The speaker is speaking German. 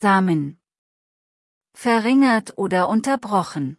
Samen verringert oder unterbrochen.